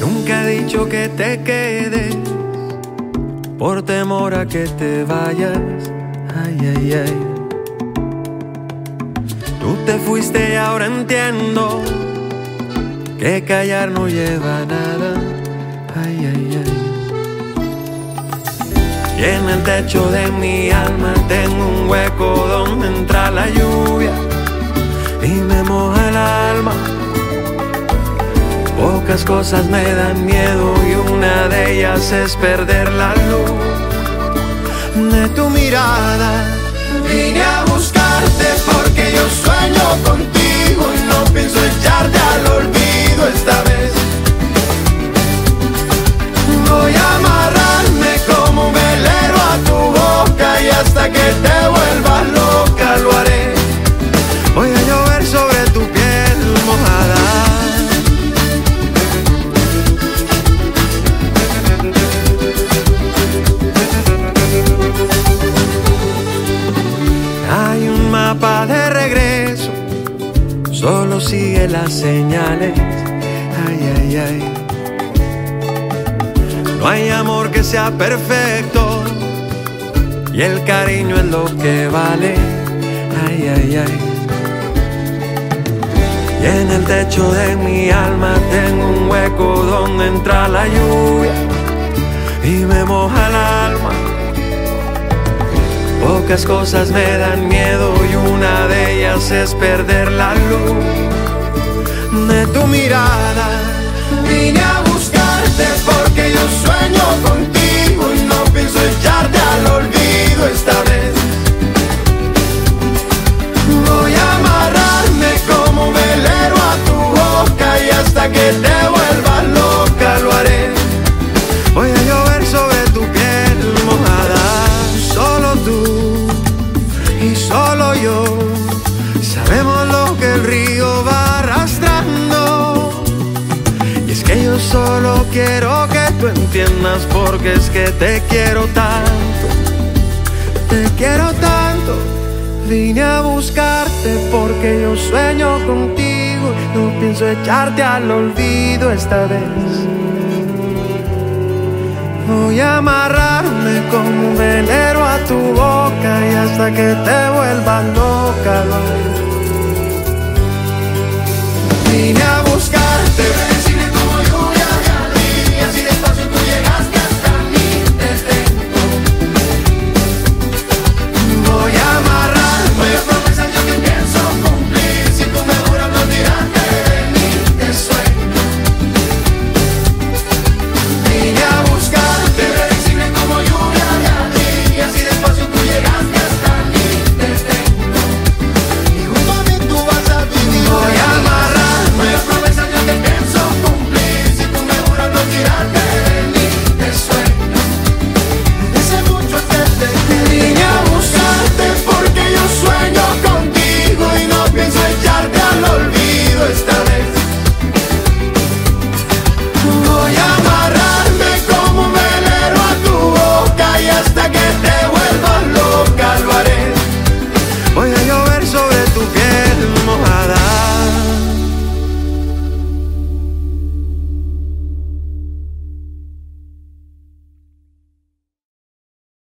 Nunca he dicho que te quedes por temor a que te vayas. Ay, ay, ay. Tú te fuiste y ahora entiendo que callar no lleva nada. Ay, ay, ay. Y en el techo de mi alma tengo un hueco donde entra la lluvia y me moja el alma. Pocas cosas me dan miedo y una de ellas es perder la luz de tu mirada. Vine a buscarte porque yo sueño contigo y no pienso echarte al olvido de regreso, solo sigue las señales. Ay, ay, ay. No hay amor que sea perfecto y el cariño es lo que vale. Ay, ay, ay. Y en el techo de mi alma tengo un hueco donde entra la lluvia y me moja el alma. Pocas cosas me dan miedo una de ellas es perder la luz de tu mirada. Vine a buscarte porque yo sueño contigo y no pienso echarte al olvido esta vez. Voy a amarrarme como velero a tu boca y hasta que te sabemos lo que el río va arrastrando. Y es que yo solo quiero que tú entiendas porque es que te quiero tanto. Te quiero tanto. Vine a buscarte porque yo sueño contigo. No pienso echarte al olvido esta vez. Voy a amarrarme como un velero a tu boca y hasta que te vuelvas loca.